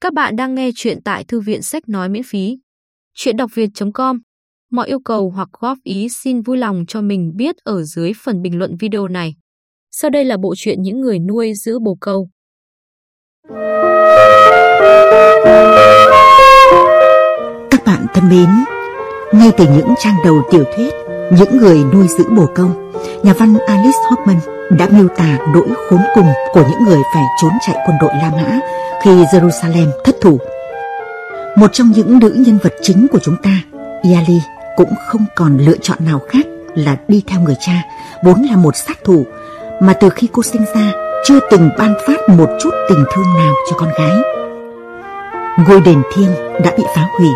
Các bạn đang nghe chuyện tại thư viện sách nói miễn phí. Chuyện đọc việt.com Mọi yêu cầu hoặc góp ý xin vui lòng cho mình biết ở dưới phần bình luận video này. Sau đây là bộ truyện những người nuôi giữ bồ câu. Các bạn thân mến, ngay từ những trang đầu tiểu thuyết Những người nuôi giữ bồ câu, nhà văn Alice Hoffman đã miêu tả nỗi khốn cùng của những người phải trốn chạy quân đội La Mã khi Jerusalem thất thủ. Một trong những nữ nhân vật chính của chúng ta, Yali, cũng không còn lựa chọn nào khác là đi theo người cha, vốn là một sát thủ, mà từ khi cô sinh ra chưa từng ban phát một chút tình thương nào cho con gái. Ngôi đền thiêng đã bị phá hủy,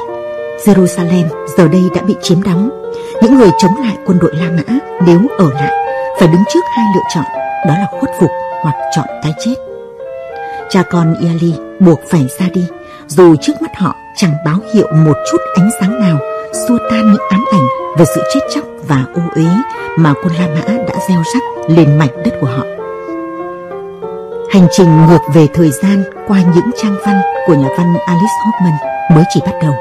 Jerusalem giờ đây đã bị chiếm đóng. Những người chống lại quân đội La Mã nếu ở lại phải đứng trước hai lựa chọn, đó là khuất phục hoặc chọn cái chết. Cha con Yali buộc phải ra đi, dù trước mắt họ chẳng báo hiệu một chút ánh sáng nào xua tan những ám ảnh về sự chết chóc và ô uế mà quân La Mã đã gieo rắc lên mảnh đất của họ. Hành trình ngược về thời gian qua những trang văn của nhà văn Alice Hoffman mới chỉ bắt đầu.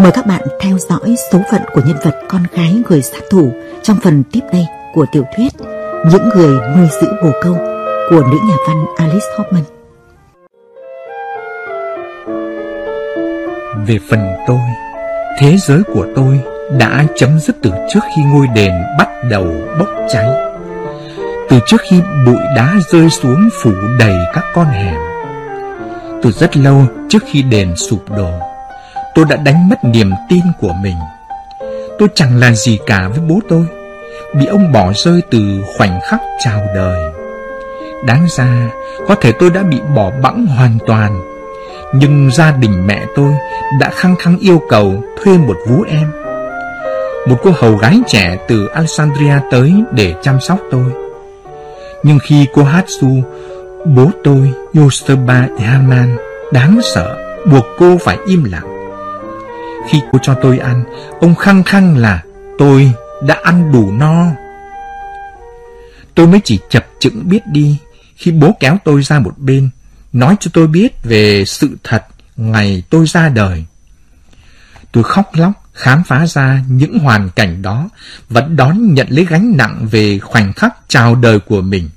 Mời các bạn theo dõi số phận của nhân vật con gái người sát thủ trong phần tiếp đây của tiểu thuyết Những người nuôi giữ bồ câu của nữ nhà văn Alice Hoffman. Về phần tôi, thế giới của tôi đã chấm dứt từ trước khi ngôi đền bắt đầu bốc cháy. Từ trước khi bụi đá rơi xuống phủ đầy các con hẻm. Từ rất lâu trước khi đền sụp đổ, tôi đã đánh mất niềm tin của mình. Tôi chẳng là gì cả với bố tôi, bị ông bỏ rơi từ khoảnh khắc chào đời. Đáng ra, có thể tôi đã bị bỏ bẵng hoàn toàn nhưng gia đình mẹ tôi đã khăng khăng yêu cầu thuê một vú em. Một cô hầu gái trẻ từ Alexandria tới để chăm sóc tôi. Nhưng khi cô hát su Bố tôi, Yosterba Haman, đáng sợ Buộc cô phải im lặng. Khi cô cho tôi ăn Ông khăng khăng là tôi đã ăn đủ no. Tôi mới chỉ chập chững biết đi Khi bố kéo tôi ra một bên nói cho tôi biết về sự thật ngày tôi ra đời. Tôi khóc lóc khám phá ra những hoàn cảnh đó và đón nhận lấy gánh nặng về khoảnh khắc chào đời của mình.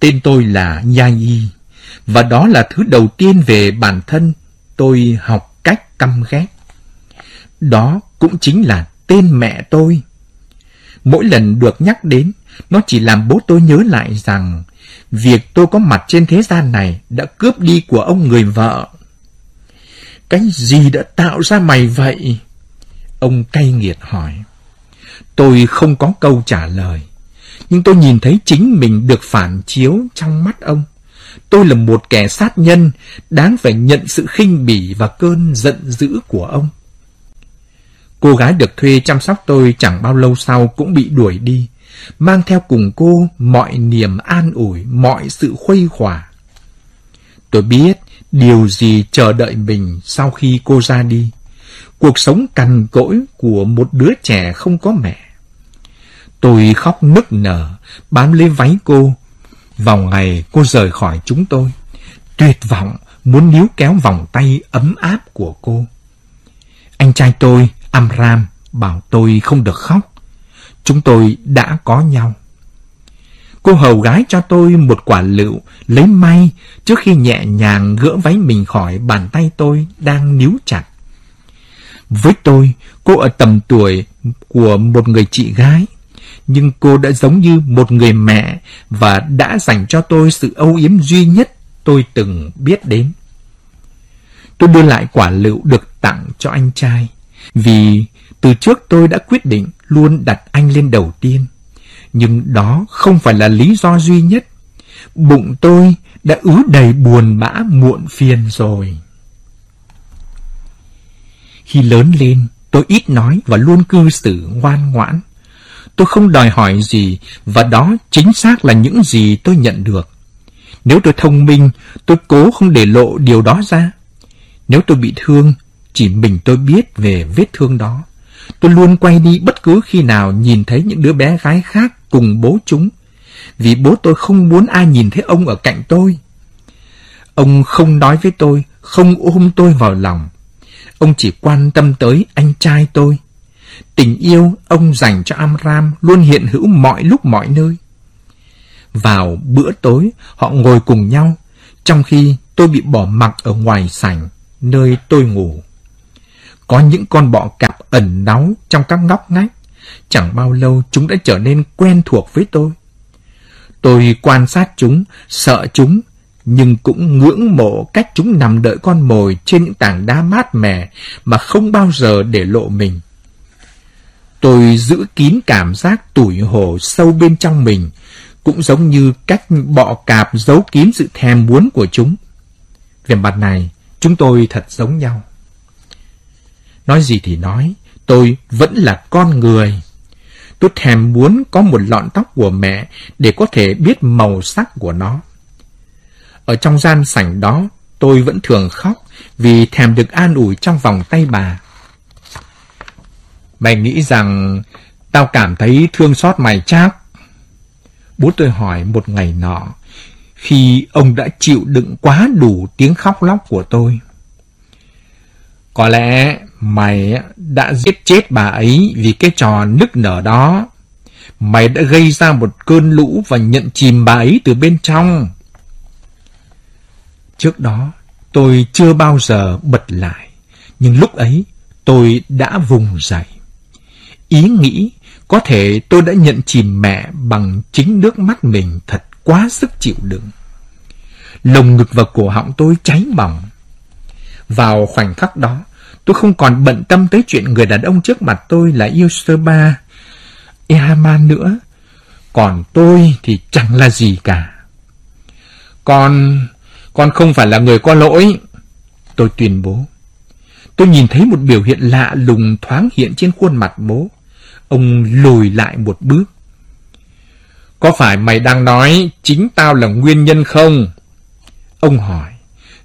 Tên tôi là Yai và đó là thứ đầu tiên về bản thân tôi học cách căm ghét. Đó cũng chính là tên mẹ tôi. Mỗi lần được nhắc đến, nó chỉ làm bố tôi nhớ lại rằng Việc tôi có mặt trên thế gian này đã cướp đi của ông người vợ. Cái gì đã tạo ra mày vậy? Ông cay nghiệt hỏi. Tôi không có câu trả lời, nhưng tôi nhìn thấy chính mình được phản chiếu trong mắt ông. Tôi là một kẻ sát nhân, đáng phải nhận sự khinh bỉ và cơn giận dữ của ông. Cô gái được thuê chăm sóc tôi chẳng bao lâu sau cũng bị đuổi đi mang theo cùng cô mọi niềm an ủi, mọi sự khuây khỏa. Tôi biết điều gì chờ đợi mình sau khi cô ra đi. Cuộc sống cằn cỗi của một đứa trẻ không có mẹ. Tôi khóc nức nở, bám lấy váy cô. Vào ngày cô rời khỏi chúng tôi, tuyệt vọng muốn níu kéo vòng tay ấm áp của cô. Anh trai tôi, Amram, bảo tôi không được khóc. Chúng tôi đã có nhau. Cô hầu gái cho tôi một quả lựu lấy may trước khi nhẹ nhàng gỡ váy mình khỏi bàn tay tôi đang níu chặt. Với tôi, cô ở tầm tuổi của một người chị gái, nhưng cô đã giống như một người mẹ và đã dành cho tôi sự âu yếm duy nhất tôi từng biết đến. Tôi đưa lại quả lựu được tặng cho anh trai, vì từ trước tôi đã quyết định luôn đặt anh lên đầu tiên. Nhưng đó không phải là lý do duy nhất. Bụng tôi đã ứ đầy buồn bã muộn phiền rồi. Khi lớn lên, tôi ít nói và luôn cư xử ngoan ngoãn. Tôi không đòi hỏi gì và đó chính xác là những gì tôi nhận được. Nếu tôi thông minh, tôi cố không để lộ điều đó ra. Nếu tôi bị thương, chỉ mình tôi biết về vết thương đó. Tôi luôn quay đi bất cứ khi nào nhìn thấy những đứa bé gái khác cùng bố chúng, vì bố tôi không muốn ai nhìn thấy ông ở cạnh tôi. Ông không nói với tôi không ôm tôi vào lòng. Ông chỉ quan tâm tới anh trai tôi. Tình yêu ông dành cho Amram luôn hiện hữu mọi lúc mọi nơi. Vào bữa tối, họ ngồi cùng nhau, trong khi tôi bị bỏ mặc ở ngoài sảnh, nơi tôi ngủ. Có những con bọ cạp ẩn náu trong các ngóc ngách. Chẳng bao lâu chúng đã trở nên quen thuộc với tôi. Tôi quan sát chúng, sợ chúng, nhưng cũng ngưỡng mộ cách chúng nằm đợi con mồi trên những tảng đá mát mẻ mà không bao giờ để lộ mình. Tôi giữ kín cảm giác tủi hổ sâu bên trong mình, cũng giống như cách bọ cạp giấu kín sự thèm muốn của chúng. Về mặt này, chúng tôi thật giống nhau. Nói gì thì nói, tôi vẫn là con người. Tôi thèm muốn có một lọn tóc của mẹ để có thể biết màu sắc của nó. Ở trong gian sảnh đó, tôi vẫn thường khóc vì thèm được an ủi trong vòng tay bà. Mày nghĩ rằng tao cảm thấy thương xót mày chắc? Bố tôi hỏi một ngày nọ, khi ông đã chịu đựng quá đủ tiếng khóc lóc của tôi. Có lẽ mày đã giết chết bà ấy vì cái trò nức nở đó. Mày đã gây ra một cơn lũ và nhận chìm bà ấy từ bên trong. Trước đó, tôi chưa bao giờ bật lại, nhưng lúc ấy tôi đã vùng dậy. Ý nghĩ có thể tôi đã nhận chìm mẹ bằng chính nước mắt mình thật quá sức chịu đựng. Lồng ngực và cổ họng tôi cháy bỏng. Vào khoảnh khắc đó, tôi không còn bận tâm tới chuyện người đàn ông trước mặt tôi là Yusuba sơ Ehaman nữa. Còn tôi thì chẳng là gì cả. Con, con không phải là người có lỗi. Tôi tuyên bố. Tôi nhìn thấy một biểu hiện lạ lùng thoáng hiện trên khuôn mặt bố. Ông lùi lại một bước. Có phải mày đang nói chính tao là nguyên nhân không? Ông hỏi,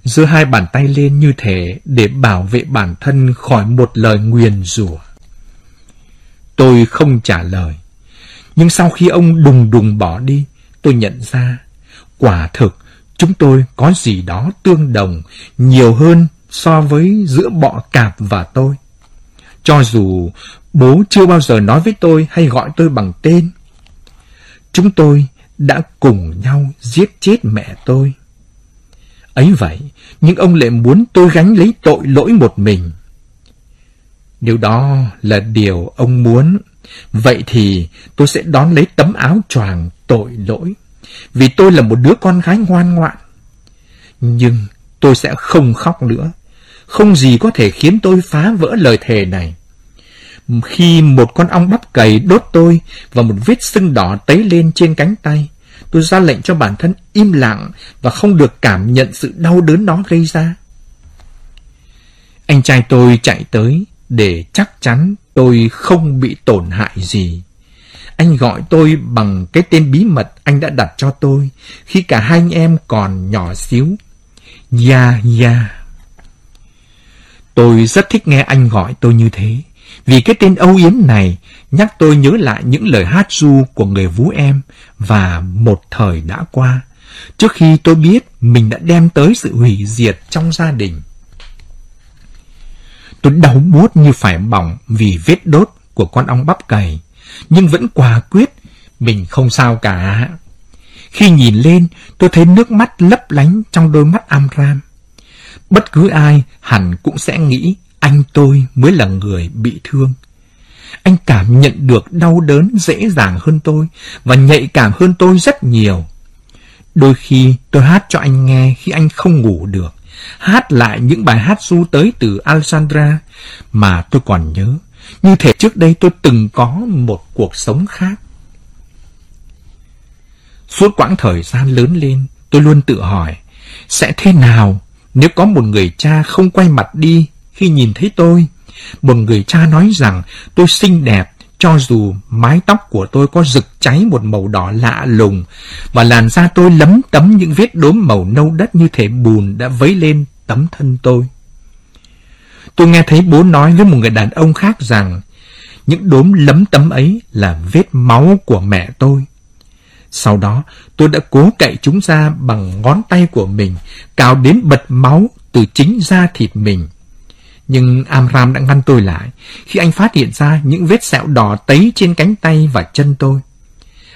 giơ hai bàn tay lên như thể để bảo vệ bản thân khỏi một lời nguyền rủa. Tôi không trả lời. Nhưng sau khi ông đùng đùng bỏ đi, tôi nhận ra, quả thực chúng tôi có gì đó tương đồng nhiều hơn so với giữa bọ cạp và tôi. Cho dù bố chưa bao giờ nói với tôi hay gọi tôi bằng tên, chúng tôi đã cùng nhau giết chết mẹ tôi. Ấy vậy, nhưng ông lại muốn tôi gánh lấy tội lỗi một mình. Nếu đó là điều ông muốn, vậy thì tôi sẽ đón lấy tấm áo choàng tội lỗi, vì tôi là một đứa con gái ngoan ngoãn. Nhưng tôi sẽ không khóc nữa, không gì có thể khiến tôi phá vỡ lời thề này. Khi một con ong bắp cày đốt tôi và một vết sưng đỏ tấy lên trên cánh tay, tôi ra lệnh cho bản thân im lặng và không được cảm nhận sự đau đớn đó gây ra. Anh trai tôi chạy tới để chắc chắn tôi không bị tổn hại gì. Anh gọi tôi bằng cái tên bí mật anh đã đặt cho tôi khi cả hai anh em còn nhỏ xíu. Ya Ya. Tôi rất thích nghe anh gọi tôi như thế, vì cái tên âu yếm này nhắc tôi nhớ lại những lời hát ru của người vú em và một thời đã qua, trước khi tôi biết mình đã đem tới sự hủy diệt trong gia đình. Tôi đau buốt như phải bỏng vì vết đốt của con ong bắp cày, nhưng vẫn quả quyết mình không sao cả. Khi nhìn lên, tôi thấy nước mắt lấp lánh trong đôi mắt Amram. Bất cứ ai hẳn cũng sẽ nghĩ anh tôi mới là người bị thương. Anh cảm nhận được đau đớn dễ dàng hơn tôi và nhạy cảm hơn tôi rất nhiều. Đôi khi tôi hát cho anh nghe khi anh không ngủ được, hát lại những bài hát du tới từ Alexandra mà tôi còn nhớ. Như thể trước đây tôi từng có một cuộc sống khác. Suốt quãng thời gian lớn lên, tôi luôn tự hỏi, sẽ thế nào nếu có một người cha không quay mặt đi khi nhìn thấy tôi? Một người cha nói rằng tôi xinh đẹp, cho dù mái tóc của tôi có rực cháy một màu đỏ lạ lùng và làn da tôi lấm tấm những vết đốm màu nâu đất như thể bùn đã vấy lên tấm thân tôi. Tôi nghe thấy bố nói với một người đàn ông khác rằng những đốm lấm tấm ấy là vết máu của mẹ tôi. Sau đó, tôi đã cố cậy chúng ra bằng ngón tay của mình, cào đến bật máu từ chính da thịt mình. Nhưng Amram đã ngăn tôi lại khi anh phát hiện ra những vết sẹo đỏ tấy trên cánh tay và chân tôi.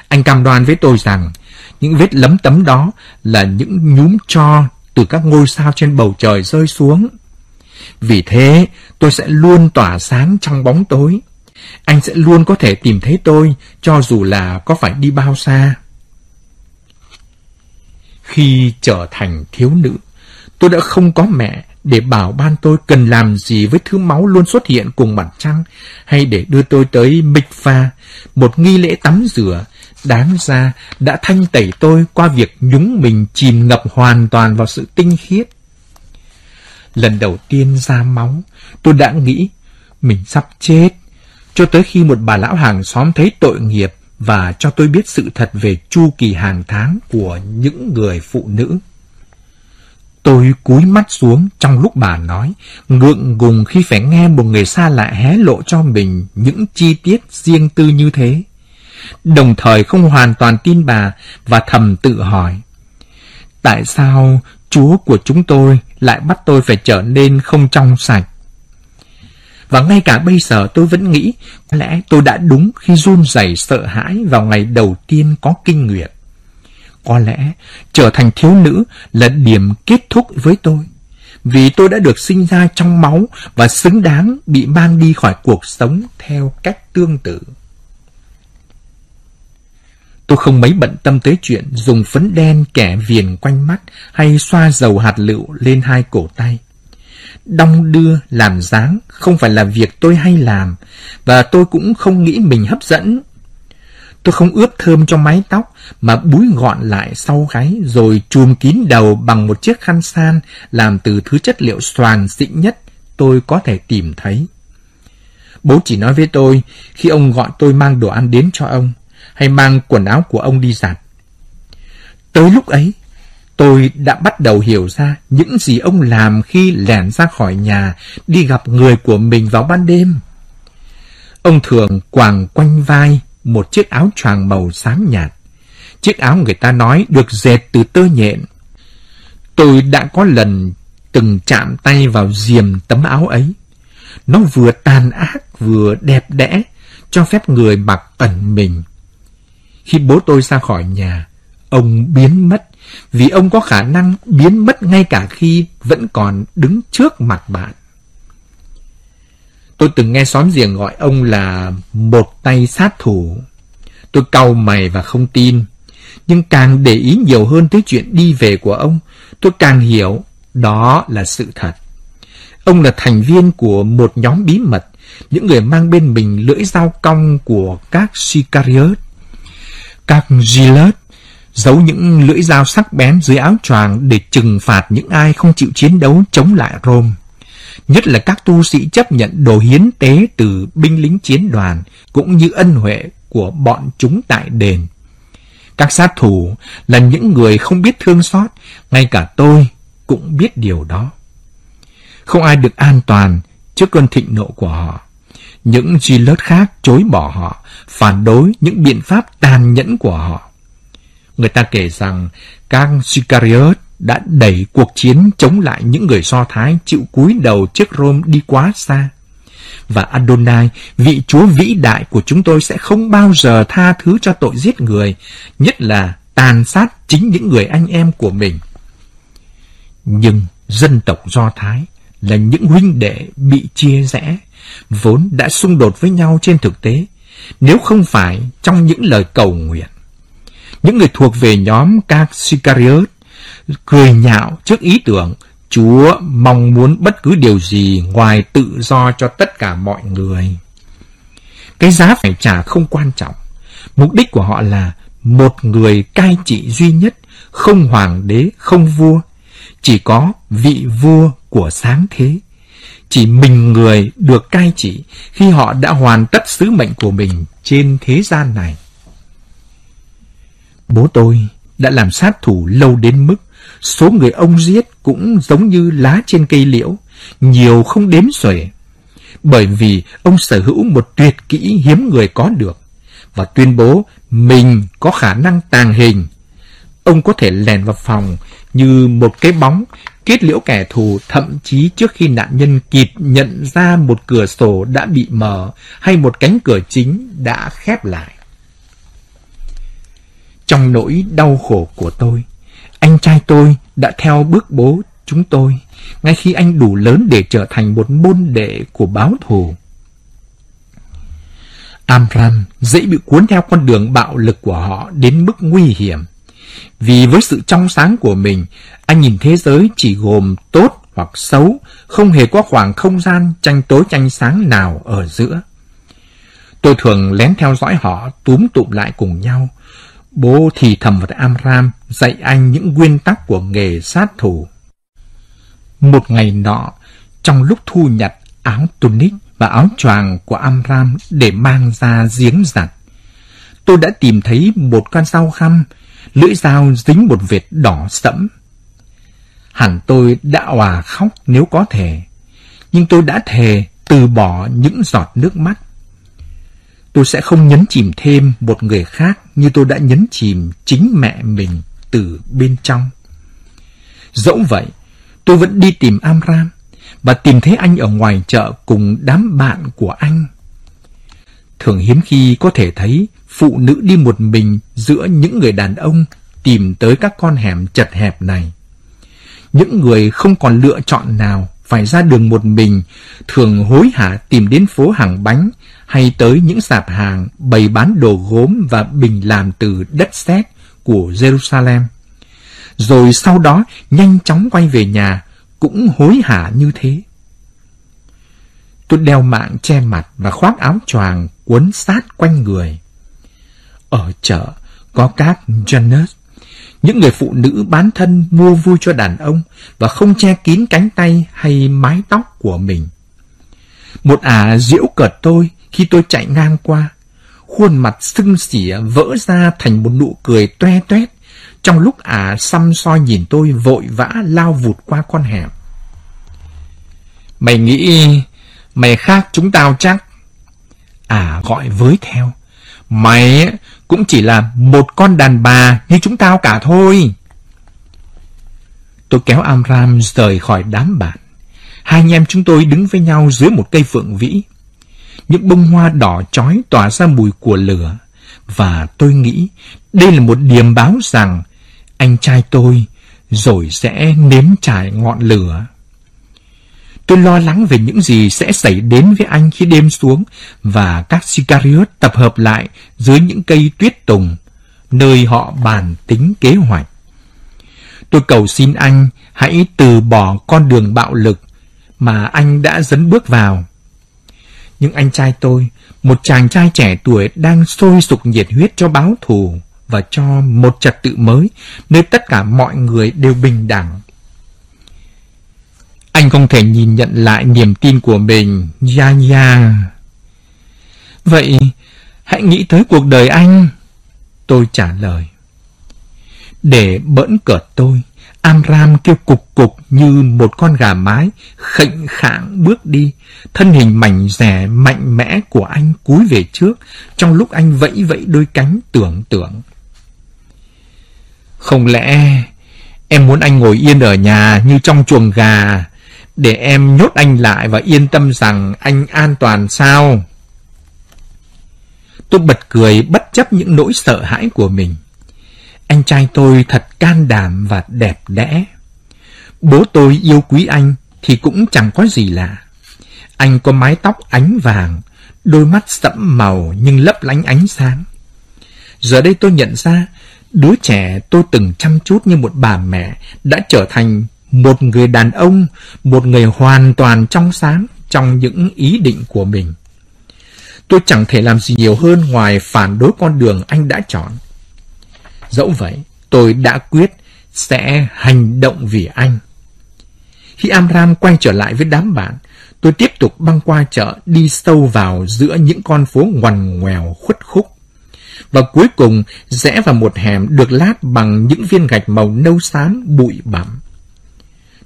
Anh cam đoan với tôi rằng những vết lấm tấm đó là những nhúm cho từ các ngôi sao trên bầu trời rơi xuống. Vì thế, tôi sẽ luôn tỏa sáng trong bóng tối. Anh sẽ luôn có thể tìm thấy tôi, cho dù là có phải đi bao xa. Khi trở thành thiếu nữ, tôi đã không có mẹ để bảo ban tôi cần làm gì với thứ máu luôn xuất hiện cùng mặt trăng, hay để đưa tôi tới mikva, một nghi lễ tắm rửa, đáng ra đã thanh tẩy tôi qua việc nhúng mình chìm ngập hoàn toàn vào sự tinh khiết. Lần đầu tiên ra máu, tôi đã nghĩ mình sắp chết, cho tới khi một bà lão hàng xóm thấy tội nghiệp và cho tôi biết sự thật về chu kỳ hàng tháng của những người phụ nữ. Tôi cúi mắt xuống trong lúc bà nói, ngượng ngùng khi phải nghe một người xa lạ hé lộ cho mình những chi tiết riêng tư như thế. Đồng thời không hoàn toàn tin bà và thầm tự hỏi, tại sao Chúa của chúng tôi lại bắt tôi phải trở nên không trong sạch? Và ngay cả bây giờ tôi vẫn nghĩ có lẽ tôi đã đúng khi run rẩy sợ hãi vào ngày đầu tiên có kinh nguyệt. Có lẽ trở thành thiếu nữ là điểm kết thúc với tôi. Vì tôi đã được sinh ra trong máu và xứng đáng bị mang đi khỏi cuộc sống theo cách tương tự. Tôi không mấy bận tâm tới chuyện dùng phấn đen kẻ viền quanh mắt hay xoa dầu hạt lựu lên hai cổ tay. Đong đưa, làm dáng không phải là việc tôi hay làm, và tôi cũng không nghĩ mình hấp dẫn. Tôi không ướp thơm cho mái tóc, mà búi gọn lại sau gáy rồi chùm kín đầu bằng một chiếc khăn san làm từ thứ chất liệu xoàn xịn nhất tôi có thể tìm thấy. Bố chỉ nói với tôi khi ông gọi tôi mang đồ ăn đến cho ông, hay mang quần áo của ông đi giặt. Tới lúc ấy, tôi đã bắt đầu hiểu ra những gì ông làm khi lẻn ra khỏi nhà đi gặp người của mình vào ban đêm. Ông thường quàng quanh vai một chiếc áo choàng màu xám nhạt. Chiếc áo người ta nói được dệt từ tơ nhện. Tôi đã có lần từng chạm tay vào diềm tấm áo ấy. Nó vừa tàn ác vừa đẹp đẽ, cho phép người mặc ẩn mình. Khi bố tôi ra khỏi nhà, ông biến mất vì ông có khả năng biến mất ngay cả khi vẫn còn đứng trước mặt bạn. Tôi từng nghe xóm giềng gọi ông là một tay sát thủ. Tôi cau mày và không tin. Nhưng càng để ý nhiều hơn tới chuyện đi về của ông, tôi càng hiểu đó là sự thật. Ông là thành viên của một nhóm bí mật, những người mang bên mình lưỡi dao cong của các Sicariot. Các Gilet giấu những lưỡi dao sắc bén dưới áo choàng để trừng phạt những ai không chịu chiến đấu chống lại Rome. Nhất là các tu sĩ chấp nhận đồ hiến tế từ binh lính chiến đoàn cũng như ân huệ của bọn chúng tại đền. Các sát thủ là những người không biết thương xót, ngay cả tôi cũng biết điều đó. Không ai được an toàn trước cơn thịnh nộ của họ. Những chi lớt khác chối bỏ họ, phản đối những biện pháp tàn nhẫn của họ. Người ta kể rằng các Sicariot đã đẩy cuộc chiến chống lại những người Do Thái chịu cúi đầu trước Rome đi quá xa. Và Adonai, vị Chúa vĩ đại của chúng tôi sẽ không bao giờ tha thứ cho tội giết người, nhất là tàn sát chính những người anh em của mình. Nhưng dân tộc Do Thái là những huynh đệ bị chia rẽ, vốn đã xung đột với nhau trên thực tế, nếu không phải trong những lời cầu nguyện. Những người thuộc về nhóm các Sicariot cười nhạo trước ý tưởng Chúa mong muốn bất cứ điều gì ngoài tự do cho tất cả mọi người. Cái giá phải trả không quan trọng. Mục đích của họ là một người cai trị duy nhất, không hoàng đế, không vua. Chỉ có vị vua của sáng thế. Chỉ mình người được cai trị khi họ đã hoàn tất sứ mệnh của mình trên thế gian này. Bố tôi đã làm sát thủ lâu đến mức số người ông giết cũng giống như lá trên cây liễu, nhiều không đếm xuể. Bởi vì ông sở hữu một tuyệt kỹ hiếm người có được và tuyên bố mình có khả năng tàng hình. Ông có thể lèn vào phòng như một cái bóng kết liễu kẻ thù thậm chí trước khi nạn nhân kịp nhận ra một cửa sổ đã bị mở hay một cánh cửa chính đã khép lại. Trong nỗi đau khổ của tôi, anh trai tôi đã theo bước bố chúng tôi, ngay khi anh đủ lớn để trở thành một môn đệ của báo thù. Amram dễ bị cuốn theo con đường bạo lực của họ đến mức nguy hiểm. Vì với sự trong sáng của mình, anh nhìn thế giới chỉ gồm tốt hoặc xấu, không hề có khoảng không gian tranh tối tranh sáng nào ở giữa. Tôi thường lén theo dõi họ túm tụm lại cùng nhau. Bố thì thầm vào Amram dạy anh những nguyên tắc của nghề sát thủ. Một ngày nọ, trong lúc thu nhặt áo tunic và áo choàng của Amram để mang ra giếng giặt, tôi đã tìm thấy một con dao khăm, lưỡi dao dính một vệt đỏ sẫm. Hẳn tôi đã hòa khóc nếu có thể, nhưng tôi đã thề từ bỏ những giọt nước mắt. Tôi sẽ không nhấn chìm thêm một người khác như tôi đã nhấn chìm chính mẹ mình từ bên trong. Dẫu vậy, tôi vẫn đi tìm Amram và tìm thấy anh ở ngoài chợ cùng đám bạn của anh. Thường hiếm khi có thể thấy phụ nữ đi một mình giữa những người đàn ông tìm tới các con hẻm chật hẹp này. Những người không còn lựa chọn nào phải ra đường một mình thường hối hả tìm đến phố hàng bánh hay tới những sạp hàng bày bán đồ gốm và bình làm từ đất sét của Jerusalem. Rồi sau đó nhanh chóng quay về nhà cũng hối hả như thế. Tôi đeo mạng che mặt và khoác áo choàng quấn sát quanh người. Ở chợ có các Janus, những người phụ nữ bán thân mua vui cho đàn ông và không che kín cánh tay hay mái tóc của mình. Một ả à diễu cợt tôi khi tôi chạy ngang qua. Khuôn mặt sưng xỉa vỡ ra thành một nụ cười toe toét trong lúc ả à xăm soi nhìn tôi vội vã lao vụt qua con hẻm. Mày nghĩ mày khác chúng tao chắc? À gọi với theo. Mày cũng chỉ là một con đàn bà như chúng tao cả thôi. Tôi kéo Amram rời khỏi đám bạn. Hai anh em chúng tôi đứng với nhau dưới một cây phượng vĩ. Những bông hoa đỏ chói tỏa ra mùi của lửa. Và tôi nghĩ đây là một điềm báo rằng anh trai tôi rồi sẽ nếm trải ngọn lửa. Tôi lo lắng về những gì sẽ xảy đến với anh khi đêm xuống và các Sicariot tập hợp lại dưới những cây tuyết tùng, nơi họ bàn tính kế hoạch. Tôi cầu xin anh hãy từ bỏ con đường bạo lực mà anh đã dấn bước vào. Nhưng anh trai tôi, một chàng trai trẻ tuổi đang sôi sục nhiệt huyết cho báo thù và cho một trật tự mới, nơi tất cả mọi người đều bình đẳng. Anh không thể nhìn nhận lại niềm tin của mình, ya ya. Vậy, hãy nghĩ tới cuộc đời anh. Tôi trả lời. Để bỡn cợt tôi, Amram kêu cục cục như một con gà mái, khệnh khạng bước đi, thân hình mảnh rẻ mạnh mẽ của anh cúi về trước, trong lúc anh vẫy vẫy đôi cánh tưởng tượng. Không lẽ em muốn anh ngồi yên ở nhà như trong chuồng gà, để em nhốt anh lại và yên tâm rằng anh an toàn sao? Tôi bật cười bất chấp những nỗi sợ hãi của mình. Anh trai tôi thật can đảm và đẹp đẽ. Bố tôi yêu quý anh thì cũng chẳng có gì lạ. Anh có mái tóc ánh vàng, đôi mắt sẫm màu nhưng lấp lánh ánh sáng. Giờ đây tôi nhận ra, đứa trẻ tôi từng chăm chút như một bà mẹ đã trở thành một người đàn ông, một người hoàn toàn trong sáng trong những ý định của mình. Tôi chẳng thể làm gì nhiều hơn ngoài phản đối con đường anh đã chọn. Dẫu vậy, tôi đã quyết sẽ hành động vì anh. Khi Amram quay trở lại với đám bạn, tôi tiếp tục băng qua chợ đi sâu vào giữa những con phố ngoằn ngoèo khuất khúc. Và cuối cùng rẽ vào một hẻm được lát bằng những viên gạch màu nâu xám bụi bặm.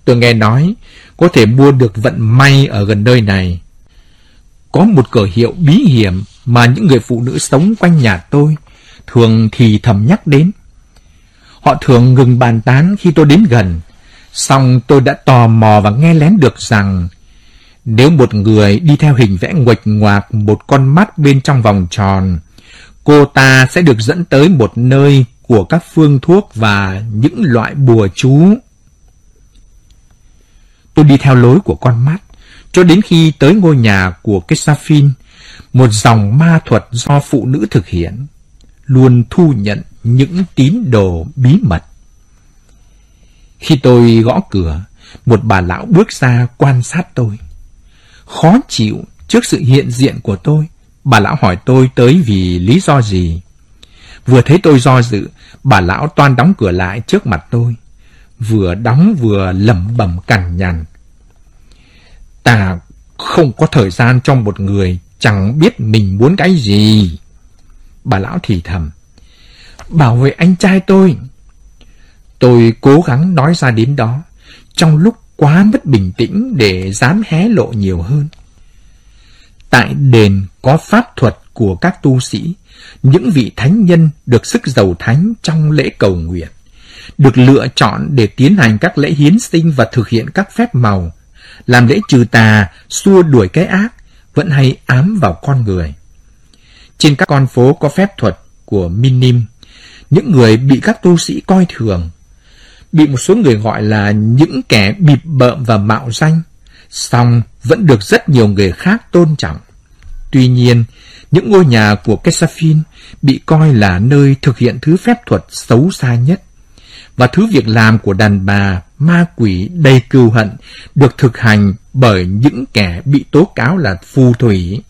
Tôi nghe nói có thể mua được vận may ở gần nơi này. Có một cửa hiệu bí hiểm mà những người phụ nữ sống quanh nhà tôi thường thì thầm nhắc đến. Họ thường ngừng bàn tán khi tôi đến gần, Xong tôi đã tò mò và nghe lén được rằng nếu một người đi theo hình vẽ nguệch ngoạc một con mắt bên trong vòng tròn, cô ta sẽ được dẫn tới một nơi của các phương thuốc và những loại bùa chú. Tôi đi theo lối của con mắt, cho đến khi tới ngôi nhà của Kesafin, một dòng ma thuật do phụ nữ thực hiện, luôn thu nhận những tín đồ bí mật. Khi tôi gõ cửa, một bà lão bước ra quan sát tôi. Khó chịu trước sự hiện diện của tôi, bà lão hỏi tôi tới vì lý do gì. Vừa thấy tôi do dự, bà lão toan đóng cửa lại trước mặt tôi. Vừa đóng vừa lẩm bẩm cằn nhằn. Ta không có thời gian cho một người chẳng biết mình muốn cái gì. Bà lão thì thầm. Bảo vệ anh trai tôi. Tôi cố gắng nói ra đến đó, trong lúc quá mất bình tĩnh để dám hé lộ nhiều hơn. Tại đền có pháp thuật của các tu sĩ, những vị thánh nhân được sức giàu thánh trong lễ cầu nguyện, được lựa chọn để tiến hành các lễ hiến sinh và thực hiện các phép màu, làm lễ trừ tà, xua đuổi cái ác, vẫn hay ám vào con người. Trên các con phố có phép thuật của Minim, những người bị các tu sĩ coi thường, bị một số người gọi là những kẻ bịp bợm và mạo danh, song vẫn được rất nhiều người khác tôn trọng. Tuy nhiên, những ngôi nhà của Kesafin bị coi là nơi thực hiện thứ phép thuật xấu xa nhất, và thứ việc làm của đàn bà ma quỷ đầy cừu hận được thực hành bởi những kẻ bị tố cáo là phù thủy.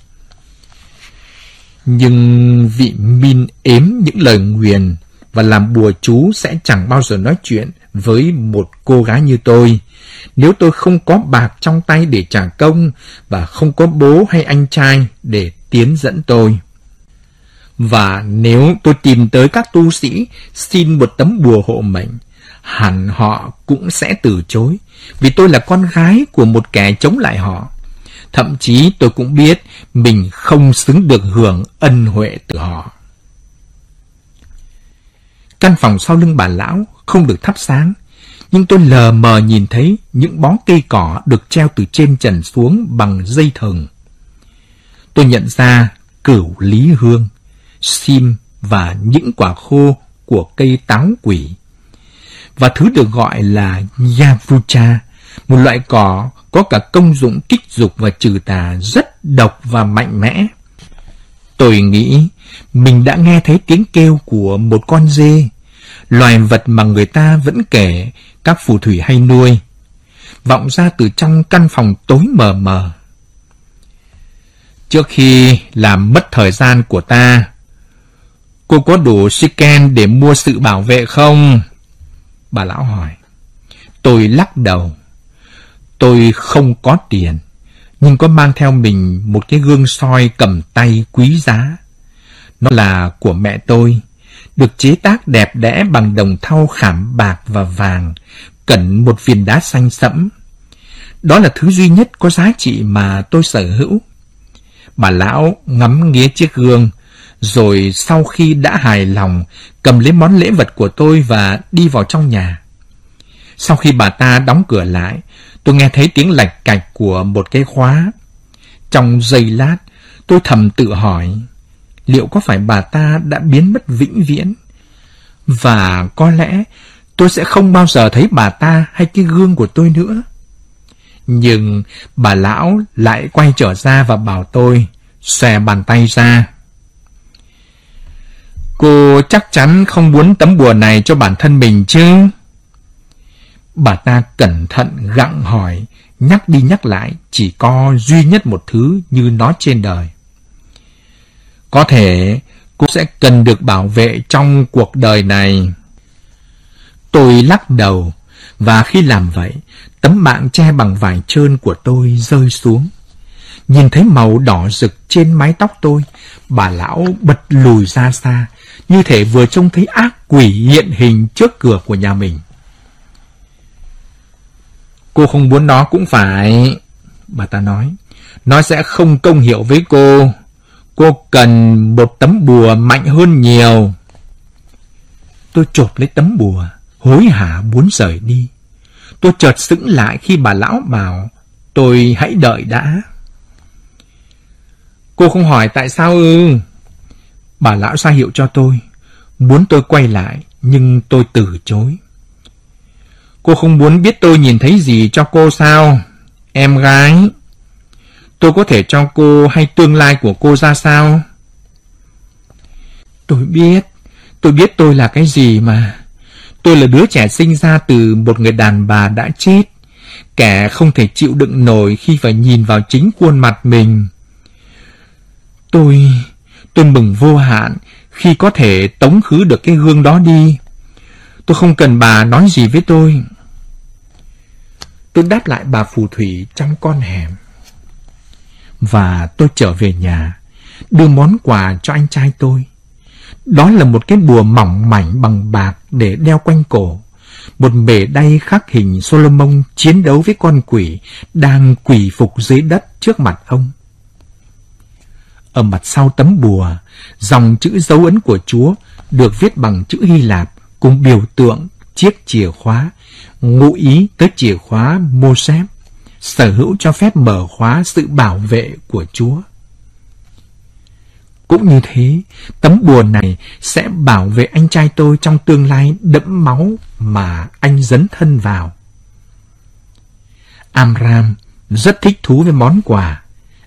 Nhưng vị Min ếm những lời nguyền và làm bùa chú sẽ chẳng bao giờ nói chuyện với một cô gái như tôi. Nếu tôi không có bạc trong tay để trả công và không có bố hay anh trai để tiến dẫn tôi. Và nếu tôi tìm tới các tu sĩ xin một tấm bùa hộ mệnh, hẳn họ cũng sẽ từ chối, vì tôi là con gái của một kẻ chống lại họ. Thậm chí tôi cũng biết mình không xứng được hưởng ân huệ từ họ. Căn phòng sau lưng bà lão không được thắp sáng, nhưng tôi lờ mờ nhìn thấy những bó cây cỏ được treo từ trên trần xuống bằng dây thừng. Tôi nhận ra cửu lý hương, sim và những quả khô của cây táo quỷ. Và thứ được gọi là Yavucha, một loại cỏ có cả công dụng kích dục và trừ tà rất độc và mạnh mẽ. Tôi nghĩ mình đã nghe thấy tiếng kêu của một con dê, loài vật mà người ta vẫn kể các phù thủy hay nuôi, vọng ra từ trong căn phòng tối mờ mờ. Trước khi làm mất thời gian của ta, cô có đủ shiken để mua sự bảo vệ không? Bà lão hỏi. Tôi lắc đầu. Tôi không có tiền, nhưng có mang theo mình một cái gương soi cầm tay quý giá. Nó là của mẹ tôi, được chế tác đẹp đẽ bằng đồng thau khảm bạc và vàng, cẩn một viên đá xanh sẫm. Đó là thứ duy nhất có giá trị mà tôi sở hữu. Bà lão ngắm nghía chiếc gương, rồi sau khi đã hài lòng, cầm lấy món lễ vật của tôi và đi vào trong nhà. Sau khi bà ta đóng cửa lại, tôi nghe thấy tiếng lạch cạch của một cái khóa. Trong giây lát, tôi thầm tự hỏi, liệu có phải bà ta đã biến mất vĩnh viễn? Và có lẽ tôi sẽ không bao giờ thấy bà ta hay cái gương của tôi nữa. Nhưng bà lão lại quay trở ra và bảo tôi, xòe bàn tay ra. Cô chắc chắn không muốn tấm bùa này cho bản thân mình chứ? Bà ta cẩn thận gặng hỏi, nhắc đi nhắc lại, chỉ có duy nhất một thứ như nó trên đời. Có thể cô sẽ cần được bảo vệ trong cuộc đời này. Tôi lắc đầu, và khi làm vậy, tấm mạng che bằng vải trơn của tôi rơi xuống. Nhìn thấy màu đỏ rực trên mái tóc tôi, bà lão bật lùi ra xa, như thể vừa trông thấy ác quỷ hiện hình trước cửa của nhà mình. Cô không muốn nó cũng phải... Bà ta nói, nó sẽ không công hiệu với cô. Cô cần một tấm bùa mạnh hơn nhiều. Tôi chộp lấy tấm bùa, hối hả muốn rời đi. tôi chợt sững lại khi bà lão bảo tôi hãy đợi đã. Cô không hỏi tại sao ư? Bà lão ra hiệu cho tôi, muốn tôi quay lại, nhưng tôi từ chối. Cô không muốn biết tôi nhìn thấy gì cho cô sao? Em gái, tôi có thể cho cô hay tương lai của cô ra sao? Tôi biết, tôi biết tôi là cái gì mà. Tôi là đứa trẻ sinh ra từ một người đàn bà đã chết. Kẻ không thể chịu đựng nổi khi phải nhìn vào chính khuôn mặt mình. Tôi, tôi mừng vô hạn khi có thể tống khứ được cái gương đó đi. Tôi không cần bà nói gì với tôi. Tôi đáp lại bà phù thủy trong con hẻm. Và tôi trở về nhà, đưa món quà cho anh trai tôi. Đó là một cái bùa mỏng mảnh bằng bạc để đeo quanh cổ. Một bể đay khắc hình Solomon chiến đấu với con quỷ đang quỳ phục dưới đất trước mặt ông. Ở mặt sau tấm bùa, dòng chữ dấu ấn của Chúa được viết bằng chữ Hy Lạp cùng biểu tượng chiếc chìa khóa, ngụ ý tới chìa khóa Moses, sở hữu cho phép mở khóa sự bảo vệ của Chúa. Cũng như thế, tấm bùa này sẽ bảo vệ anh trai tôi trong tương lai đẫm máu mà anh dấn thân vào. Amram rất thích thú với món quà.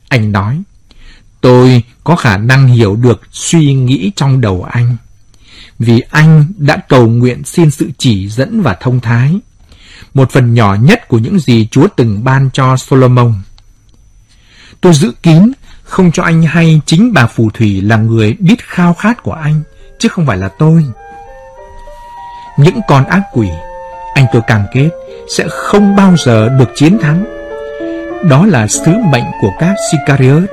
Anh nói, tôi có khả năng hiểu được suy nghĩ trong đầu anh. Vì anh đã cầu nguyện xin sự chỉ dẫn và thông thái. Một phần nhỏ nhất của những gì Chúa từng ban cho Solomon. Tôi giữ kín không cho anh hay chính bà phù thủy là người biết khao khát của anh, chứ không phải là tôi. Những con ác quỷ, anh tôi cam kết, sẽ không bao giờ được chiến thắng. Đó là sứ mệnh của các Sicarius,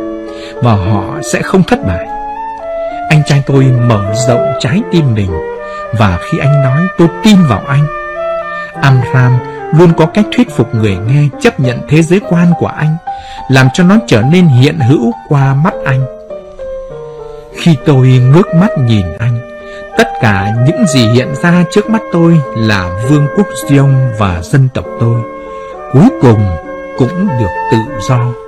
và họ sẽ không thất bại. Anh trai tôi mở rộng trái tim mình, và khi anh nói tôi tin vào anh. Amram luôn có cách thuyết phục người nghe chấp nhận thế giới quan của anh, làm cho nó trở nên hiện hữu qua mắt anh. Khi tôi ngước mắt nhìn anh, tất cả những gì hiện ra trước mắt tôi là vương quốc riêng và dân tộc tôi. Cuối cùng cũng được tự do.